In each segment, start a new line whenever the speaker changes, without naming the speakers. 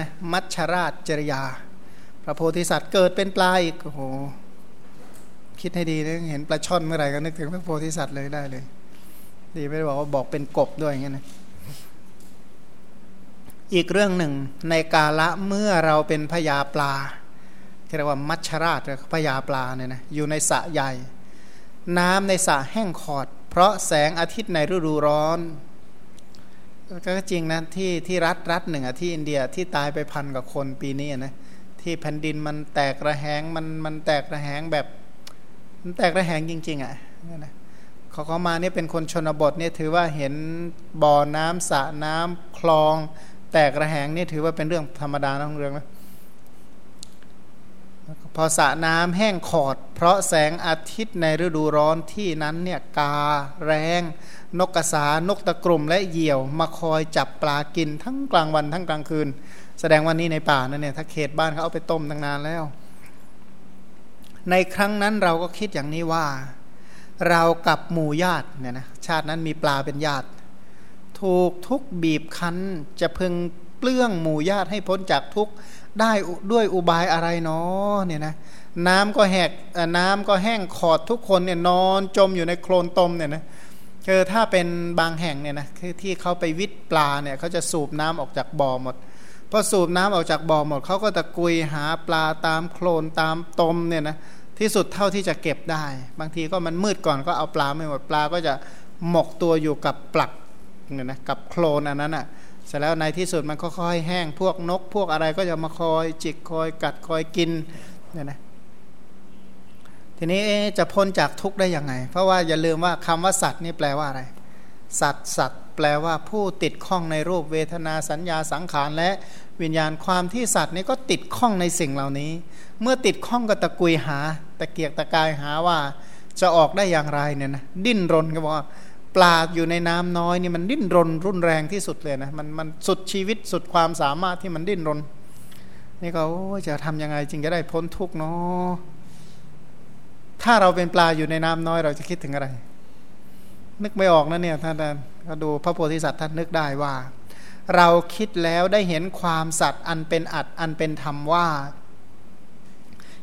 นะมัชราชจริยา พระโพธิสัตว์เกิดเป็นปลาอีกโอ้โหคิดให้ดีนะเห็นปลาช่อนเมื่อไหร่ก็นึกถึงพระโพธิสัตว์เลยได้เลย ดีไม่ได้บอกว่าบอกเป็นกบด้วยอย่างเงี้ยนะอีกเรื่องหนึ่งในกาละเมื่อเราเป็นพญาปลาเรียกว่ามัชชราชพญาปลาเนี่ยนะอยู่ในสระใหญ่ น้ำในสระแห้งขอด เพราะแสงอาทิตย์ในฤดูร้อน ก็จริงนะที่ที่รัฐรัฐหนึ่งอะที่อินเดียที่ตายไปพันกว่าคนปีนี้นะที่แผ่นดินมันแตกระแหงมันมันแตกระแหงแบบมันแตกระแหงจริง ๆอะ่ะนะเขาเขามาเนี่ยเป็นคนชนบทเนี่ยถือว่าเห็นบ่อน้ำสระน้ำคลอง แตกระแหงนี่ถือว่าเป็นเรื่องธรรมดาน้องเรื่องนะพอสระน้ำแห้งขอด เพราะแสงอาทิตย์ในฤดูร้อนที่นั้นเนี่ยกาแรง นกกระสานกตะกรุ่มและเหยี่ยว มาคอยจับปลากินทั้งกลางวันทั้งกลางคืน แสดงว่านี่ในป่านั่นเนี่ยถ้าเขตบ้านเขาเอาไปต้มตั้งนานแล้ว ในครั้งนั้นเราก็คิดอย่างนี้ว่า เรากับหมู่ญาติเนี่ยนะชาตินั้นมีปลาเป็นญาติ ถูกทุกบีบคั้นจะพึงเปลื้องหมู่ญาติให้พ้นจากทุกได้ด้วยอุบายอะไรเนาะเนี่ยนะน้ำก็แหกน้ำก็แห้งขอดทุกคนเนี่ยนอนจมอยู่ในโคลนตมเนี่ยนะ คือถ้าเป็นบางแห่งเนี่ยนะคือที่เขาไปวิทปลาเนี่ยเขาจะสูบน้ำออกจากบ่อหมดพอสูบน้ำออกจากบ่อหมดเขาก็ตะกุยหาปลาตามโคลนตามตมเนี่ยนะที่สุดเท่าที่จะเก็บได้ บางทีก็มันมืดก่อนก็เอาปลาไม่หมดปลาก็จะหมกตัวอยู่กับปลักเนี่ยนะกับโคลนอันนั้นอะเสร็จแล้วในที่สุดมันก็ค่อยแห้งพวกนก พวกอะไรก็จะมาคอยจิกคอยกัดคอยกินเนี่ยนะ ทีนี้จะพ้นจากทุกข์ได้ยังไง เพราะว่าอย่าลืมว่าคำว่าสัตว์นี่แปลว่าอะไร สัตว์สัตว์ แปลว่าผู้ติดข้องในรูปเวทนาสัญญาสังขารและวิญญาณความที่สัตว์นี่ก็ติดข้องในสิ่งเหล่านี้ เมื่อติดข้องก็ตะกุยหา ตะเกียกตะกายหาว่าจะออกได้อย่างไรเนี่ยนะดิ้นรนก็บอกว่าปลาอยู่ในน้ำน้อยนี่มันดิ้นรนรุนแรงที่สุดเลยนะมันมันสุดชีวิตสุดความสามารถที่มันดิ้นรน นี่ก็จะทํำยังไงจึงจะได้พ้นทุกข์เนาะ ถ้าเราเป็นปลาอยู่ในน้ำน้อย เราจะคิดถึงอะไร นึกไม่ออกนะเนี่ยท่านก็ดูพระโพธิสัตว์ท่านนึกได้ว่า เราคิดแล้วได้เห็นความสัตว์อันเป็นอัดอันเป็นธรรมว่า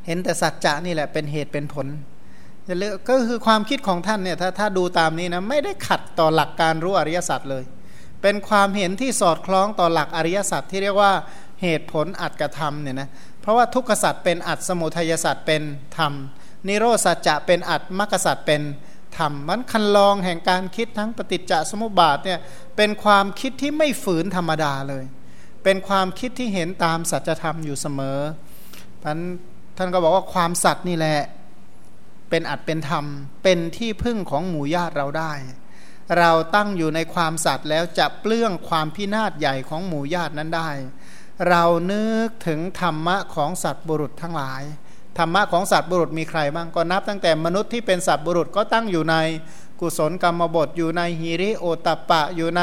เห็นแต่สัจจะนี่แหละเป็นเหตุเป็นผลจะเลือกก็คือความคิดของท่านเนี่ยถ้าถ้าดูตามนี้นะไม่ได้ขัดต่อหลักการรู้อริยสัจเลย เป็นความเห็นที่สอดคล้องต่อหลักอริยสัจที่เรียกว่าเหตุผลอัดกระทำเนี่ยนะเพราะว่าทุกขสัจเป็นอัดสมุทัยสัจเป็นธรรม นิโรสัจจะเป็นอัดมรรคสัจเป็นธรรมมันคันลองแห่งการคิดทั้งปฏิจจสมุปบาทเนี่ยเป็นความคิดที่ไม่ฝืนธรรมดาเลย เป็นความคิดที่เห็นตามสัจธรรมอยู่เสมอท่านท่านก็บอกว่าความสัตย์นี่แหละ เป็นอัดเป็นธรรม เป็นที่พึ่งของหมู่ญาติเราได้ เราตั้งอยู่ในความสัตย์แล้วจะเปลื้องความพินาศใหญ่ของหมู่ญาตินั้นได้ เรานึกถึงธรรมะของสัตว์บุรุษทั้งหลาย ธรรมะของสัตว์บุรุษมีใครบ้างก็นับตั้งแต่มนุษย์ที่เป็นสัตว์บุรุษก็ตั้งอยู่ในกุศลกรรมบทอยู่ในฮิริโอตปะ อยู่ใน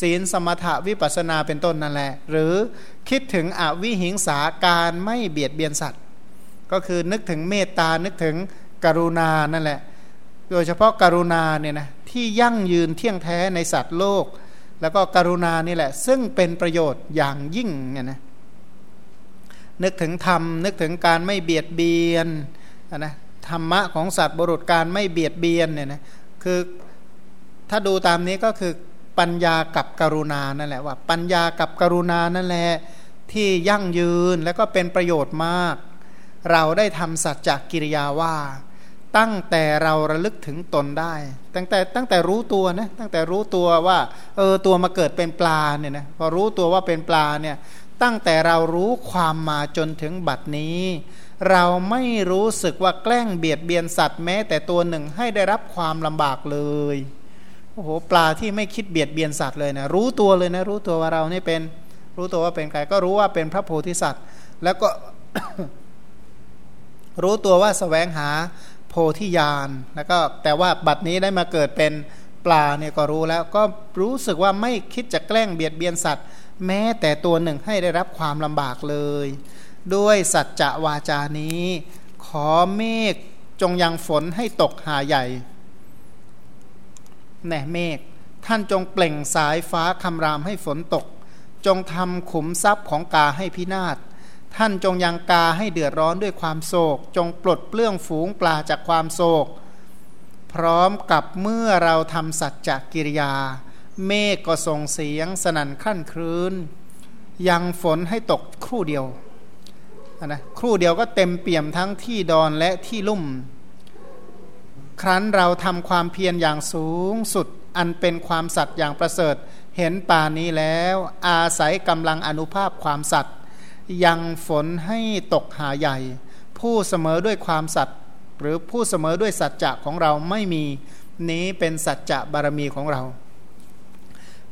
ศีลสมถะวิปัสนาเป็นต้นนั่นแหละ หรือคิดถึงอวิหิงสาการไม่เบียดเบียนสัตว์ ก็คือนึกถึงเมตตานึกถึงกรุณานั่นแหละ โดยเฉพาะกรุณาเนี่ยนะที่ยั่งยืนเที่ยงแท้ในสัตว์โลก แล้วก็กรุณานี่แหละ ซึ่งเป็นประโยชน์อย่างยิ่งเนี่ยนะ นึกถึงธรรม นึกถึงการไม่เบียดเบียนนะธรรมะของสัตว์บุรุษการไม่เบียดเบียนเนี่ยนะคือถ้าดูตามนี้ก็คือปัญญากับกรุณานั่นแหละว่า ปัญญากับกรุณานั่นแหละที่ยั่งยืนแล้วก็เป็นประโยชน์มาก เราได้ทำสัจจกิริยาว่า ตั้งแต่เราระลึกถึงตนได้ ตั้งแต่ตั้งแต่รู้ตัวนะตั้งแต่รู้ตัวว่าเออตัวมาเกิดเป็นปลาเนี่ยนะพอรู้ตัวว่าเป็นปลาเนี่ย ตั้งแต่เรารู้ความมาจนถึงบัดนี้ เราไม่รู้สึกว่าแกล้งเบียดเบียนสัตว์แม้แต่ตัวหนึ่งให้ได้รับความลำบากเลยโอ้โหปลาที่ไม่คิดเบียดเบียนสัตว์เลยนะรู้ตัวเลยนะรู้ตัวว่าเรานี่เป็นรู้ตัวว่าเป็นใครก็รู้ว่าเป็นพระโพธิสัตว์ แล้วก็รู้ตัวว่าสแสวงหาโพธิญาณแล้วก็แต่ว่าบัดนี้ได้มาเกิดเป็น ปลาเนี่ยก็รู้แล้วก็รู้สึกว่าไม่คิดจะแกล้งเบียดเบียนสัตว์ แม้แต่ตัวหนึ่งให้ได้รับความลำบากเลย ด้วยสัจจะวาจานี้ ขอเมฆจงยังฝนให้ตกหาใหญ่แน่เมฆท่านจงเปล่งสายฟ้าคำรามให้ฝนตก จงทำขุมทรัพย์ของกาให้พินาศท่านจงยังกาให้เดือดร้อนด้วยความโศก จงปลดเปลื้องฝูงปลาจากความโศก พร้อมกับเมื่อเราทำสัจจกิริยา เมฆก็ส่งเสียงสนั่นขั้นครื้น ยังฝนให้ตกครู่เดียวนะครู่เดียวก็เต็มเปี่ยมทั้งที่ดอนและที่ลุ่ม ครั้นเราทำความเพียรอย่างสูงสุดอันเป็นความสัตย์อย่างประเสริฐ เห็นป่านี้แล้ว อาศัยกำลังอนุภาพความสัตย์ยังฝนให้ตกหาใหญ่ ผู้เสมอด้วยความสัตย์ หรือผู้เสมอด้วยสัจจะของเราไม่มีนี้เป็นสัจจะบารมีของเรา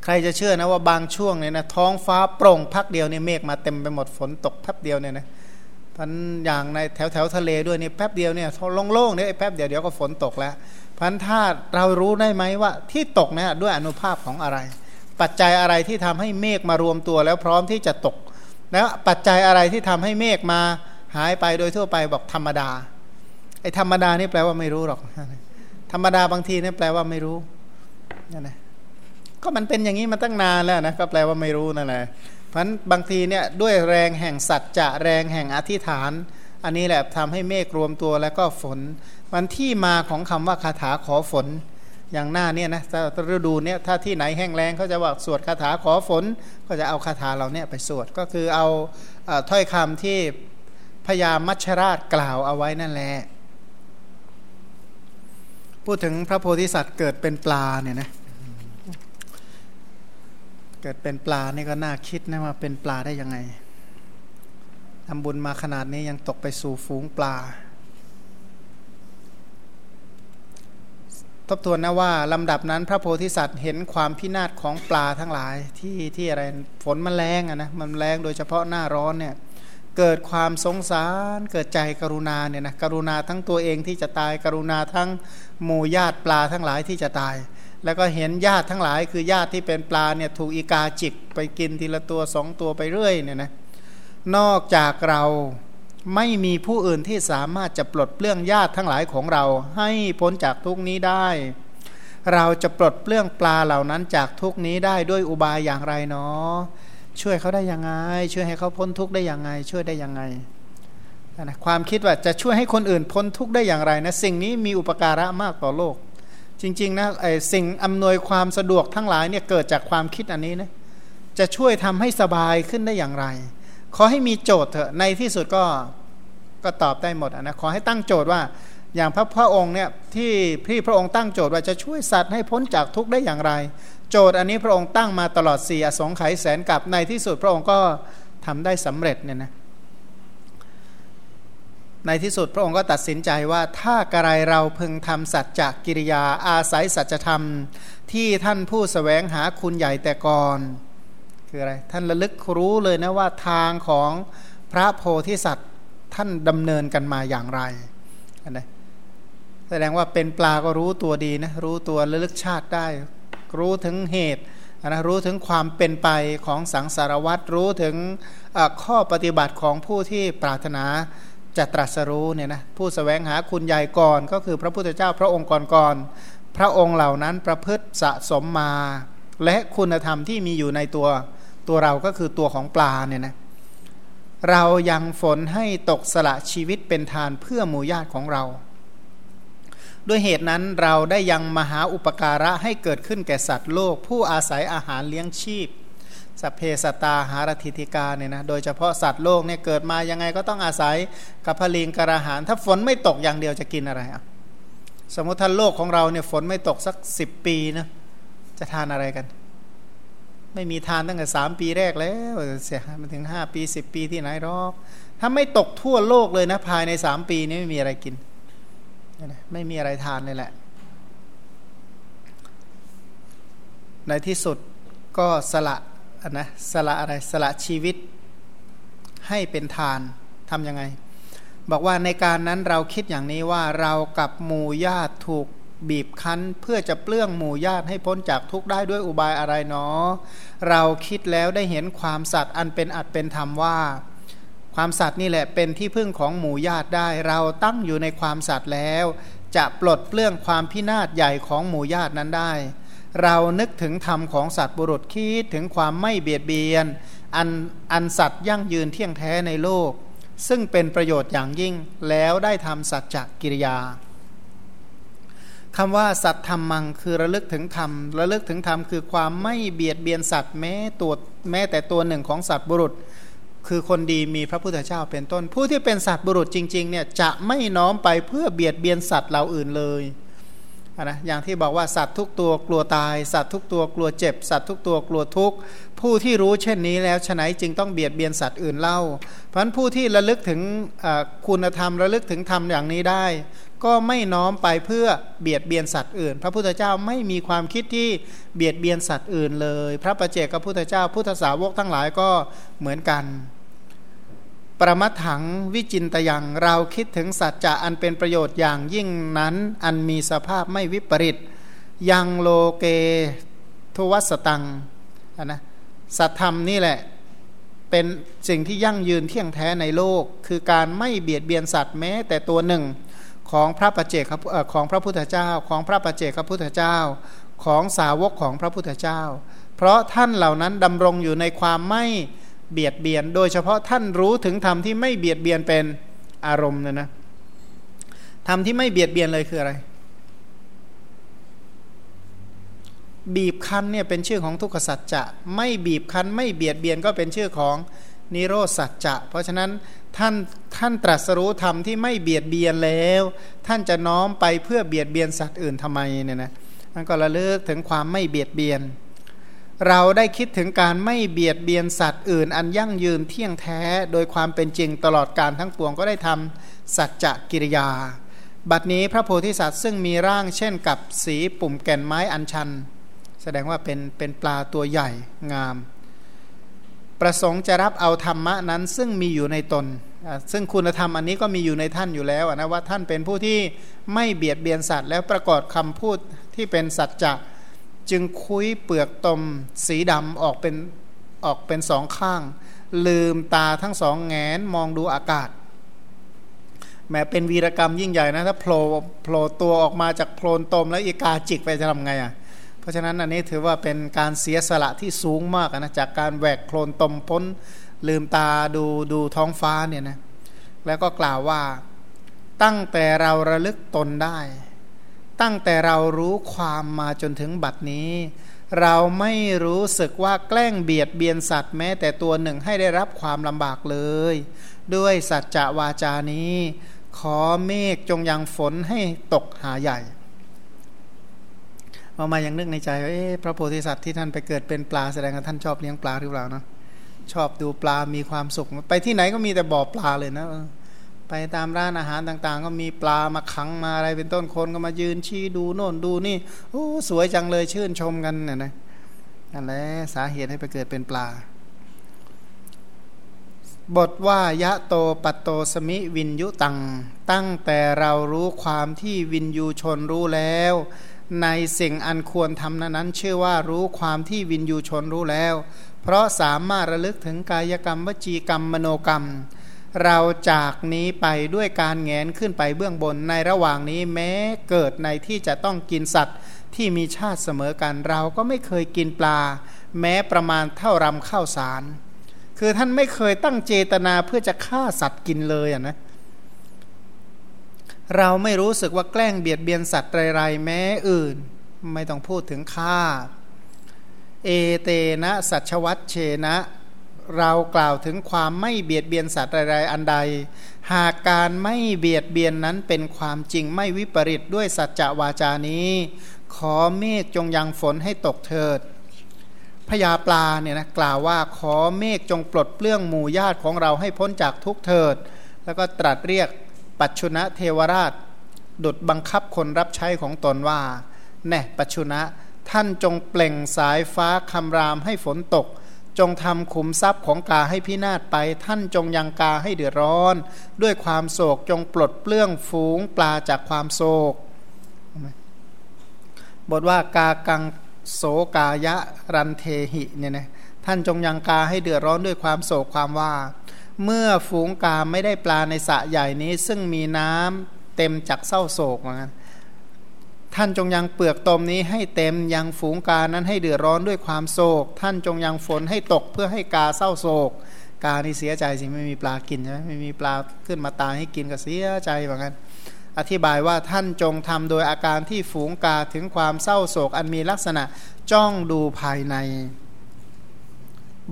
ใครจะเชื่อนะว่าบางช่วงเนี่ยนะท้องฟ้าโปร่งพักเดียวเนี่ยเมฆมาเต็มไปหมดฝนตกแป๊บเดียวเนี่ยนะพันอย่างในแถวแถวทะเลด้วยนี่แป๊บเดียวเนี่ยโล่งๆเนี่ยแป๊บเดียวเดี๋ยวก็ฝนตกแล้วพันธาเรารู้ได้ไหมว่าที่ตกเนี่ยด้วยอนุภาพของอะไร ปัจจัยอะไรที่ทำให้เมฆมารวมตัวแล้วพร้อมที่จะตก แล้วปัจจัยอะไรที่ทำให้เมฆมาหายไปโดยทั่วไปบอกธรรมดา อ้ธรรมดานี่แปลว่าไม่รู้หรอก ธรรมดาบางทีนี่แปลว่าไม่รู้นั่นแหละก็มันเป็นอย่างนี้มาตั้งนานแล้วนะก็แปลว่าไม่รู้นั่นแหละเพราะนั้นบางทีเนี่ยด้วยแรงแห่งสัจจะแรงแห่งอธิษฐาน อันนี้แหละทำให้เมฆรวมตัวแล้วก็ฝนมันที่มาของคำว่าคาถาขอฝนอย่างหน้าเนี่ยนะฤดูเนี่ยถ้าที่ไหนแห้งแล้งเขาจะบอกสวดคาถาขอฝน ก็จะเอาคาถาเราเนี่ยไปสวดก็คือเอาถ้อยคำที่พญามัชราชกล่าวเอาไว้นั่นแหละ พูดถึงพระโพธิสัตว์เกิดเป็นปลาเนี่ยนะเกิดเป็นปลานี่ก็น่าคิดนะว่าเป็นปลาได้ยังไงทำบุญมาขนาดนี้ยังตกไปสู่ฝูงปลา ทบทวนนะว่าลำดับนั้นพระโพธิสัตว์เห็นความพินาศของปลาทั้งหลายที่ที่อะไรฝนมันแรงอะนะมันแรงโดยเฉพาะหน้าร้อนเนี่ย เกิดความสงสารเกิดใจกรุณาเนี่ยนะกรุณาทั้งตัวเองที่จะตายกรุณาทั้งหมู่ญาติปลาทั้งหลายที่จะตาย แล้วก็เห็นญาติทั้งหลาย คือญาติที่เป็นปลาเนี่ยถูกอีกาจิกไปกินทีละตัวสองตัวไปเรื่อยเนี่ยนะนอกจากเราไม่มีผู้อื่นที่สามารถจะปลดเปลื้องญาติทั้งหลายของเรา ให้พ้นจากทุกนี้ได้ เราจะปลดเปลื้องปลาเหล่านั้นจากทุกนี้ได้ด้วยอุบายอย่างไรเนาะ ช่วยเขาได้ยังไง ช่วยให้เขาพ้นทุกข์ได้ยังไง ช่วยได้ยังไงนะความคิดว่าจะช่วยให้คนอื่นพ้นทุกข์ได้อย่างไรนะสิ่งนี้มีอุปการะมากต่อโลก จริงๆนะไอสิ่งอำนวยความสะดวกทั้งหลายเนี่ยเกิดจากความคิดอันนี้นะจะช่วยทำให้สบายขึ้นได้อย่างไร ขอให้มีโจทย์เถอะในที่สุดก็ก็ตอบได้หมดนะขอให้ตั้งโจทย์ว่าอย่างพระพระองค์เนี่ยที่พี่พระองค์ตั้งโจทย์ว่าจะช่วยสัตว์ให้พ้นจากทุกข์ได้อย่างไร โจทย์อันนี้พระองค์ตั้งมาตลอดสี่อสงไขยแสนกับในที่สุดพระองค์ก็ทำได้สำเร็จเนี่ยนะในที่สุดพระองค์ก็ตัดสินใจว่าถ้ากระไรเราพึงทำสัจจกิริยาอาศัยสัจธรรมที่ท่านผู้สแสวงหาคุณใหญ่แต่ก่อน คืออะไร ท่านระลึกรู้เลยนะว่าทางของพระโพธิสัตว์ท่านดำเนินกันมาอย่างไรนะแสดงว่าเป็นปลาก็รู้ตัวดีนะรู้ตัวระลึกชาติได้ รู้ถึงเหตุนะรู้ถึงความเป็นไปของสังสารวัตรรู้ถึงข้อปฏิบัติของผู้ที่ปรารถนาจะตรัสรู้เนี่ยนะผู้สแสวงหาคุณใหญ่ก่อนก็คือพระพุทธเจ้าพระองค์ก่อนๆพระองค์เหล่านั้นประพฤติสะสมมา และคุณธรรมที่มีอยู่ในตัวตัวเราก็คือตัวของปลาเนี่ยนะเรายังฝนให้ตกสละชีวิตเป็นทานเพื่อหมู่ญาติของเรา ด้วยเหตุนั้นเราได้ยังมหาอุปการะให้เกิดขึ้นแก่สัตว์โลก ผู้อาศัยอาหารเลี้ยงชีพสัพเพสตาหารทิติกาเนี่ยนะโดยเฉพาะสัตว์โลกเนี่ยเกิดมายังไงก็ต้องอาศัยกับพลิงกระหาร ถ้าฝนไม่ตกอย่างเดียวจะกินอะไรอะสมมติท่านโลกของเราเนี่ยฝนไม่ตกสักสิบปีนะจะทานอะไรกัน ไม่มีทานตั้งแต่สามปีแรกแล้วเสียมาถึงห้าปีสิบปีที่ไหนหรอกถ้าไม่ตกทั่วโลกเลยนะภายในสามปีนี้ไม่มีอะไรกิน ไม่มีอะไรทานเลยแหละ ในที่สุดก็สละนะสละอะไรสละชีวิตให้เป็นทานทำยังไง บอกว่าในการนั้นเราคิดอย่างนี้ว่าเรากับหมู่ญาติถูกบีบคั้นเพื่อจะเปลื้องหมู่ญาติให้พ้นจากทุกข์ได้ด้วยอุบายอะไรเนาะเราคิดแล้วได้เห็นความสัตย์อันเป็นอัดเป็นธรรมว่า ความสัตย์นี่แหละเป็นที่พึ่งของหมู่ญาติได้ เราตั้งอยู่ในความสัตย์แล้ว จะปลดเปลื้องความพินาศใหญ่ของหมู่ญาตินั้นได้ เรานึกถึงธรรมของสัตว์บุรุษคิดถึงความไม่เบียดเบียน อันอันสัตว์ยั่งยืนเที่ยงแท้ในโลก ซึ่งเป็นประโยชน์อย่างยิ่งแล้วได้ทำสัจจกิริยาคำว่าสัตธรรมังคือระลึกถึงธรรมระลึกถึงธรรมคือความไม่เบียดเบียนสัตว์แม้ตัวแม้แต่ตัวหนึ่งของสัตว์บุรุษ คือคนดีมีพระพุทธเจ้าเป็นต้น ผู้ที่เป็นสัตว์บุรุษจริงๆเนี่ยจะไม่น้อมไปเพื่อเบียดเบียนสัตว์เหล่าอื่นเลยนะอย่างที่บอกว่าสัตว์ทุกตัวกลัวตาย สัตว์ทุกตัวกลัวเจ็บ สัตว์ทุกตัวกลัวทุกข์ผู้ที่รู้เช่นนี้แล้วฉนัยจึงต้องเบียดเบียนสัตว์อื่นเล่า เพราะฉะนั้นผู้ที่ระลึกถึงคุณธรรมระลึกถึงธรรมอย่างนี้ได้ ก็ไม่น้อมไปเพื่อเบียดเบียนสัตว์อื่น พระพุทธเจ้าไม่มีความคิดที่เบียดเบียนสัตว์อื่นเลย พระประเจกพระพุทธเจ้าพุทธสาวกทั้งหลายก็เหมือนกัน ประมัถังวิจินตยังเราคิดถึงสัจจะอันเป็นประโยชน์อย่างยิ่งนั้น อันมีสภาพไม่วิปริตยังโลเกทวัสตังนะสัตธรรมนี่แหละเป็นสิ่งที่ยั่งยืนเที่ยงแท้ในโลก คือการไม่เบียดเบียนสัตว์แม้แต่ตัวหนึ่งของพระประเจกของพระพุทธเจ้า ของพระประเจกพระพุทธเจ้า ของสาวกของพระพุทธเจ้า เพราะท่านเหล่านั้นดำรงอยู่ในความไม่ เบียดเบียน โดยเฉพาะท่านรู้ถึงธรรมที่ไม่เบียดเบียนเป็นอารมณ์เนี่ยนะธรรมที่ไม่เบียดเบียนเลยคืออะไร บีบคั้นเนี่ยเป็นชื่อของทุกขสัจจะไม่บีบคั้นไม่เบียดเบียนก็เป็นชื่อของนิโรธสัจจะ เพราะฉะนั้นท่านท่านตรัสรู้ธรรมที่ไม่เบียดเบียนแล้ว ท่านจะน้อมไปเพื่อเบียดเบียนสัตว์อื่นทำไมเนี่ยนะท่านก็ระลึกถึงความไม่เบียดเบียน เราได้คิดถึงการไม่เบียดเบียนสัตว์อื่น อันยั่งยืนเที่ยงแท้โดยความเป็นจริงตลอดการทั้งปวงก็ได้ทำสัจจะกิริยา บัดนี้พระโพธิสัตว์ซึ่งมีร่างเช่นกับสีปุ่มแก่นไม้อันชัน แสดงว่าเป็นเป็นปลาตัวใหญ่งาม ประสงค์จะรับเอาธรรมะนั้นซึ่งมีอยู่ในตน ซึ่งคุณธรรมอันนี้ก็มีอยู่ในท่านอยู่แล้วนะว่าท่านเป็นผู้ที่ไม่เบียดเบียนสัตว์แล้วประกอบคำพูดที่เป็นสัจจะ จึงคุยเปลือกตม สีดำออกเป็นออกเป็นสองข้าง ลืมตาทั้งสองแงนมองดูอากาศแม้เป็นวีรกรรมยิ่งใหญ่นะถ้าโผล่โผล่ตัวออกมาจากโคลนตม แล้วอีกาจิกไปจะทำไงอะเพราะฉะนั้นอันนี้ถือว่าเป็นการเสียสละที่สูงมากนะจากการแหวกโคลนตมพ้น ลืมตาดูดูท้องฟ้าเนี่ยนะแล้วก็กล่าวว่าตั้งแต่เราระลึกตนได้ ตั้งแต่เรารู้ความมาจนถึงบัดนี้ เราไม่รู้สึกว่าแกล้งเบียดเบียนสัตว์แม้แต่ตัวหนึ่งให้ได้รับความลำบากเลย ด้วยสัจจะวาจานี้ ขอเมฆจงยังฝนให้ตกหาใหญ่มามาอยังนึกในใจว่าพระโพธิสัตว์ที่ท่านไปเกิดเป็นปลาแสดงว่าท่านชอบเลี้ยงปลาหรือเปล่านะชอบดูปลามีความสุข ไปที่ไหนก็มีแต่บ่อปลาเลยนะ ไปตามร้านอาหารต่างๆ ก็มีปลามาขังมาอะไรเป็นต้นคนก็มายืนชี้ดูโน่นดูนี่โอ้สวยจังเลยชื่นชมกันเนะนะนั่นแหละสาเหตุให้ไปเกิดเป็นปลา บทว่ายะโตปัตโตสมิวินยุตัง ตั้งแต่เรารู้ความที่วินยูชนรู้แล้ว ในสิ่งอันควรทำนั้นชื่อว่ารู้ความที่วินยูชนรู้แล้ว เพราะสามารถระลึกถึงกายกรรมวจีกรรมมโนกรรม เราจากนี้ไปด้วยการแงนขึ้นไปเบื้องบนในระหว่างนี้แม้เกิดในที่จะต้องกินสัตว์ที่มีชาติเสมอกันเราก็ไม่เคยกินปลา แม้ประมาณเท่ารำข้าวสาร คือท่านไม่เคยตั้งเจตนาเพื่อจะฆ่าสัตว์กินเลยอะนะเราไม่รู้สึกว่าแกล้งเบียดเบียนสัตว์ไรๆแม้อื่น ไม่ต้องพูดถึงฆ่า เอเตนะ สัชวัตเชนะ เรากล่าวถึงความไม่เบียดเบียนสัตว์ใดๆอันใด หากการไม่เบียดเบียนนั้นเป็นความจริงไม่วิปริตด้วยสัจจวาจานี้ ขอเมฆจงยังฝนให้ตกเถิดพญาปลาเนี่ยนะกล่าวว่าขอเมฆจงปลดเปลื้องหมู่ญาติของเราให้พ้นจากทุกเถิด แล้วก็ตรัสเรียกปัจชุนะเทวราช ดุดบังคับคนรับใช้ของตนว่าแน่ปัจชุนะท่านจงเปล่งสายฟ้าคำรามให้ฝนตก จงทำขุมทรัพย์ของกาให้พินาศไป ท่านจงยังกาให้เดือดร้อน ด้วยความโศกจงปลดเปลื้องฝูงปลาจากความโศก บทว่ากากังโสกายะรันเทหิเนี่ยนะท่านจงยังกาให้เดือดร้อนด้วยความโศกความว่า เมื่อฝูงกาไม่ได้ปลาในสระใหญ่นี้ ซึ่งมีน้ำเต็มจากเศร้าโศกเหมือนกัน ท่านจงยังเปลือกตมนี้ให้เต็มยังฝูงกานั้นให้เดือดร้อนด้วยความโศก ท่านจงยังฝนให้ตกเพื่อให้กาเศร้าโศก กานี่เสียใจสิไม่มีปลากินใช่ไหมไม่มีปลาขึ้นมาตายให้กินก็เสียใจเหมือนกันอธิบายว่าท่านจงทำโดยอาการที่ฝูงกาถึงความเศร้าโศก อันมีลักษณะจ้องดูภายใน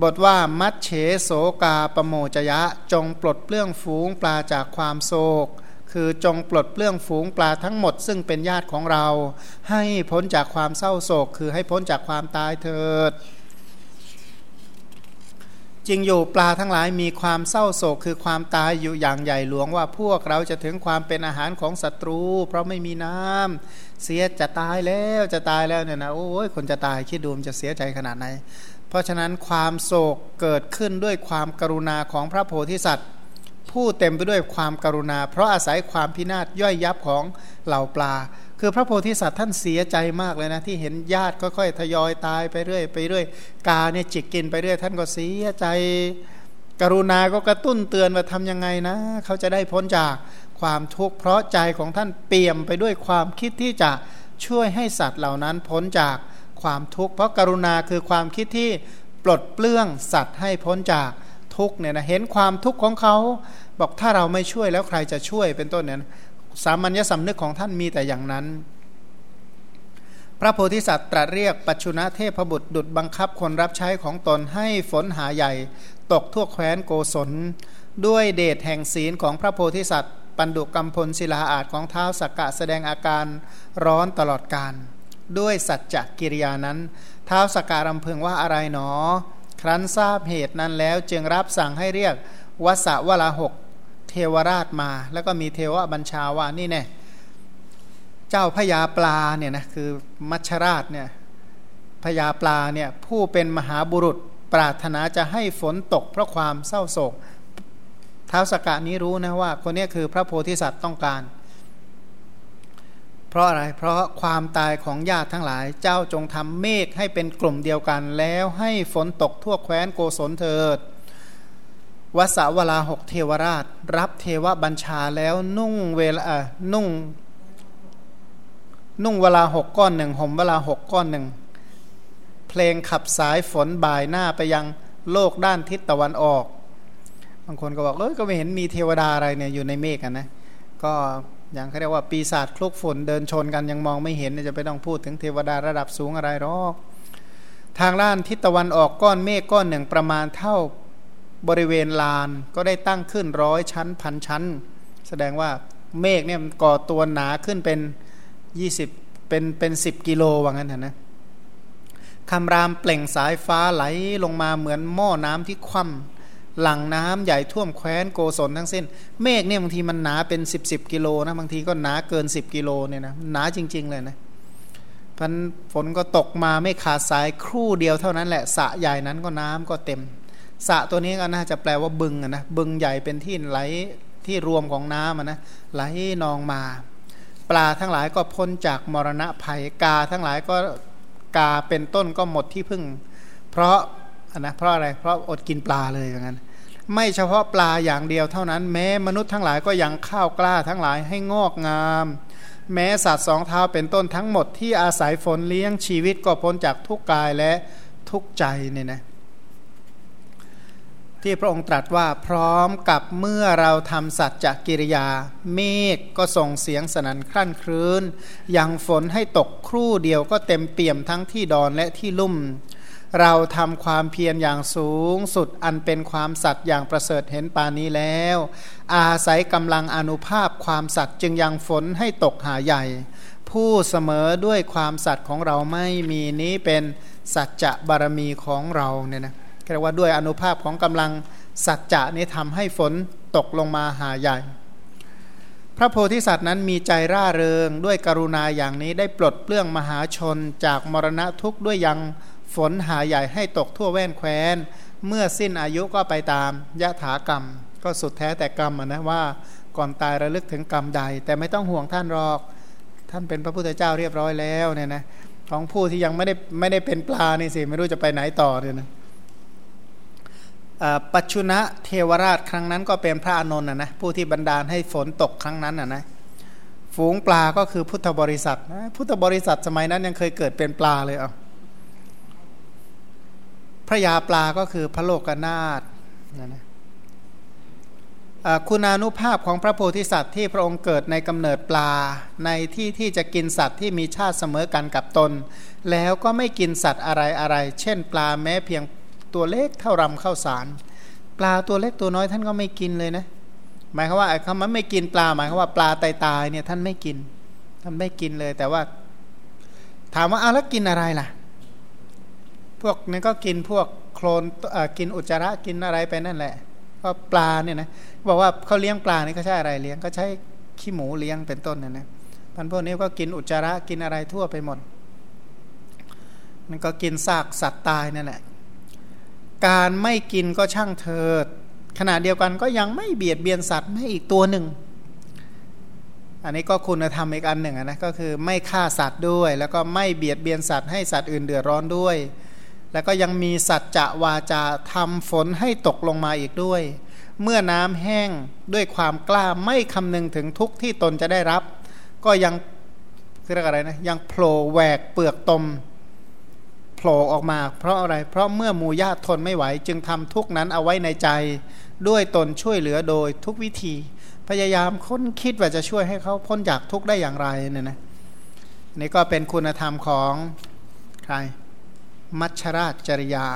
บทว่ามัชเฉโสกาปโมจยะจงปลดเปลื้องฝูงปลาจากความโศก คือจงปลดเปลื้องฝูงปลาทั้งหมด ซึ่งเป็นญาติของเรา ให้พ้นจากความเศร้าโศก คือให้พ้นจากความตายเถิดจริงอยู่ปลาทั้งหลายมีความเศร้าโศกคือความตายอยู่อย่างใหญ่หลวงว่าพวกเราจะถึงความเป็นอาหารของศัตรู เพราะไม่มีน้ำเสียจะตายแล้วจะตายแล้วเนี่ยนะโอ้ยคนจะตายคิดดูมจะเสียใจขนาดไหน เพราะฉะนั้นความโศกเกิดขึ้นด้วยความกรุณาของพระโพธิสัตว์ ผู้เต็มไปด้วยความกรุณา เพราะอาศัยความพินาศย่อยยับของเหล่าปลา คือพระโพธิสัตว์ท่านเสียใจมากเลยนะ ที่เห็นญาติค่อยๆทยอยตายไปเรื่อยไปเรื่อยกาเนี่ยจิกกินไปเรื่อยท่านก็เสียใจ กรุณาก็กระตุ้นเตือนว่าทำยังไงนะ เขาจะได้พ้นจากความทุกข์เพราะใจของท่านเปี่ยมไปด้วยความคิดที่จะช่วยให้สัตว์เหล่านั้นพ้นจากความทุกข์เพราะกรุณาคือความคิดที่ปลดเปลื้องสัตว์ให้พ้นจากทุกเนี่ยนะเห็นความทุกข์ของเขา บอกถ้าเราไม่ช่วยแล้วใครจะช่วยเป็นต้นเนี่ยสามัญญสำนึกของท่านมีแต่อย่างนั้น พระโพธิสัตว์ตรัสเรียกปัจจุนะเทพบุตรดุดบังคับคนรับใช้ของตนให้ฝนหาใหญ่ ตกทั่วแคว้นโกศล ด้วยเดชแห่งศีลของพระโพธิสัตว์ ปันดุกรรมพลศิลาอาจของเท้าสักกะแสดงอาการร้อนตลอดการ ด้วยสัจจกิริยานั้นเท้าสักการำพึงว่าอะไรหนอ ครั้นทราบเหตุนั้นแล้วจึงรับสั่งให้เรียกวสวลาหก ทวราชมา แล้วก็มีเทวบัญชาว่านี่แน่เจ้าพญาปลาเนี่ยนะคือมัชราชเนี่ยพญาปลาเนี่ยผู้เป็นมหาบุรุษปรารถนาจะให้ฝนตกเพราะความเศร้าโศกท้าวสกะนี้รู้นะว่าคนนี้คือพระโพธิสัตว์ต้องการ เพราะอะไร เพราะความตายของญาติทั้งหลาย เจ้าจงทำเมฆให้เป็นกลุ่มเดียวกัน แล้วให้ฝนตกทั่วแคว้นโกศลเถิด วสาวลาหกเทวราช รับเทวบัญชาแล้วนุ่งเวลานุ่ง นุ่งเวลาหกก้อนหนึ่งห่มเวลาหกก้อนหนึ่งเพลงขับสายฝนบ่ายหน้าไปยังโลกด้านทิศตะวันออก บางคนก็บอกเอ้ยก็ไม่เห็นมีเทวดาอะไรเนี่ยอยู่ในเมฆกันนะ ก็อย่างเขาเรียกว่าปีศาจคลุกฝนเดินชนกันยังมองไม่เห็นจะไปต้องพูดถึงเทวดาระดับสูงอะไรหรอก ทางด้านทิศตะวันออกก้อนเมฆก้อนหนึ่งประมาณเท่า บริเวณลานก็ได้ตั้งขึ้นร้อยชั้นพันชั้น แสดงว่าเมฆเนี่ยก่อตัวหนาขึ้นเป็นยี่สิบเป็นเป็นสิบกิโลว่างั้นนะคำรามเปล่งสายฟ้าไหลลงมาเหมือนหม้อน้ำที่คว่ำหลังน้ำใหญ่ท่วมแคว้นโกศลทั้งสิ้น เมฆเนี่ยบางทีมันหนาเป็นสิบสิบกิโลนะบางทีก็หนาเกินสิบกิโลเนี่ยนะหนาจริง ๆ เลยนะพันฝนก็ตกมาไม่ขาดสายครู่เดียวเท่านั้นแหละสะใหญ่นั้นก็น้ำก็เต็ม สระตัวนี้ก็น่าจะแปลว่าบึงนะบึงใหญ่เป็นที่ไหลที่รวมของน้ำนะไหลนองมา ปลาทั้งหลายก็พ้นจากมรณะภัยกาทั้งหลายก็กาเป็นต้นก็หมดที่พึ่ง เพราะนะเพราะอะไรเพราะอดกินปลาเลยอย่างนั้นไม่เฉพาะปลาอย่างเดียวเท่านั้น แม้มนุษย์ทั้งหลายก็ยังข้าวกล้าทั้งหลายให้งอกงาม แม้สัตว์สองเท้าเป็นต้นทั้งหมดที่อาศัยฝนเลี้ยงชีวิตก็พ้นจากทุกกายและทุกใจเนี่ยนะ ที่พระองค์ตรัสว่าพร้อมกับเมื่อเราทำสัจจกิริยา เมฆก็ส่งเสียงสนั่นครั่นครื้นยังฝนให้ตกครู่เดียวก็เต็มเปี่ยมทั้งที่ดอนและที่ลุ่ม เราทำความเพียรอย่างสูงสุดอันเป็นความสัตย์อย่างประเสริฐเห็นปานนี้แล้ว อาศัยกำลังอนุภาพความสัตย์จึงยังฝนให้ตกหาใหญ่ ผู้เสมอด้วยความสัตย์ของเราไม่มีนี้เป็นสัจจะบารมีของเราเนี่ยนะ เรียกว่าด้วยอนุภาพของกำลังสัจจะนี้ทำให้ฝนตกลงมาหาใหญ่ พระโพธิสัตว์นั้นมีใจร่าเริงด้วยกรุณาอย่างนี้ได้ปลดเปลื้องมหาชนจากมรณะทุกข์ด้วยยังฝนหาใหญ่ให้ตกทั่วแว่นแคว้น เมื่อสิ้นอายุก็ไปตามยะถากรรม ก็สุดแท้แต่กรรมนะว่าก่อนตายระลึกถึงกรรมใด แต่ไม่ต้องห่วงท่านหรอก ท่านเป็นพระพุทธเจ้าเรียบร้อยแล้วเนี่ยนะของผู้ที่ยังไม่ได้ไม่ได้เป็นปลานี่สิไม่รู้จะไปไหนต่อเนี่ยนะ ปัจจุนะเทวราชครั้งนั้นก็เป็นพระอานนท์นะนะผู้ที่บันดาลให้ฝนตกครั้งนั้นนะนะฝูงปลาก็คือพุทธบริษัทนะพุทธบริษัทสมัยนั้นยังเคยเกิดเป็นปลาเลยอะพระยาปลาก็คือพระโลกนาถนะนะคุณานุภาพของพระโพธิสัตว์ที่พระองค์เกิดในกำเนิดปลา ในที่ที่จะกินสัตว์ที่มีชาติเสมอกันกับตน แล้วก็ไม่กินสัตว์อะไรอะไร เช่น ปลาแม้เพียง ตัวเล็กเท่ารำข้าวสาร ปลาตัวเล็กตัวน้อยท่านก็ไม่กินเลยนะ หมายความว่าคำว่าไม่กินปลาหมายความว่าปลาตายตายเนี่ยท่านไม่กิน ท่านไม่กินเลย แต่ว่า ถามว่าเอาแล้วกินอะไรล่ะ พวกนี้ก็กินพวกโคลนกินอุจจาระกินอะไรไปนั่นแหละก็ปลาเนี่ยนะบอกว่าเขาเลี้ยงปลานี่เขาใช้อะไรเลี้ยงก็ใช้ขี้หมูเลี้ยงเป็นต้นนะนะพันพวกนี้ก็กินอุจจาระกินอะไรทั่วไปหมดมันก็กินซากสัตว์ตายนั่นแหละ การไม่กินก็ช่างเถิด ขณะเดียวกันก็ยังไม่เบียดเบียนสัตว์ไม่อีกตัวหนึ่ง อันนี้ก็คุณธรรมอีกอันหนึ่งนะก็คือไม่ฆ่าสัตว์ด้วย แล้วก็ไม่เบียดเบียนสัตว์ให้สัตว์อื่นเดือดร้อนด้วย แล้วก็ยังมีสัจจะวาจาทำฝนให้ตกลงมาอีกด้วย เมื่อน้ำแห้งด้วยความกล้าไม่คำนึงถึงทุกที่ตนจะได้รับ ก็ยังเรียกอะไรนะยังโผล่แหวกเปลือกตม โผล่ออกมา เพราะอะไรเพราะเมื่อมูญาตทนไม่ไหว จึงทำทุกนั้นเอาไว้ในใจ ด้วยตนช่วยเหลือโดยทุกวิธี พยายามค้นคิดว่าจะช่วยให้เขาพ้นจากทุกได้อย่างไรเนี่ยนะนี่ก็เป็นคุณธรรมของใครมัชราชจริยา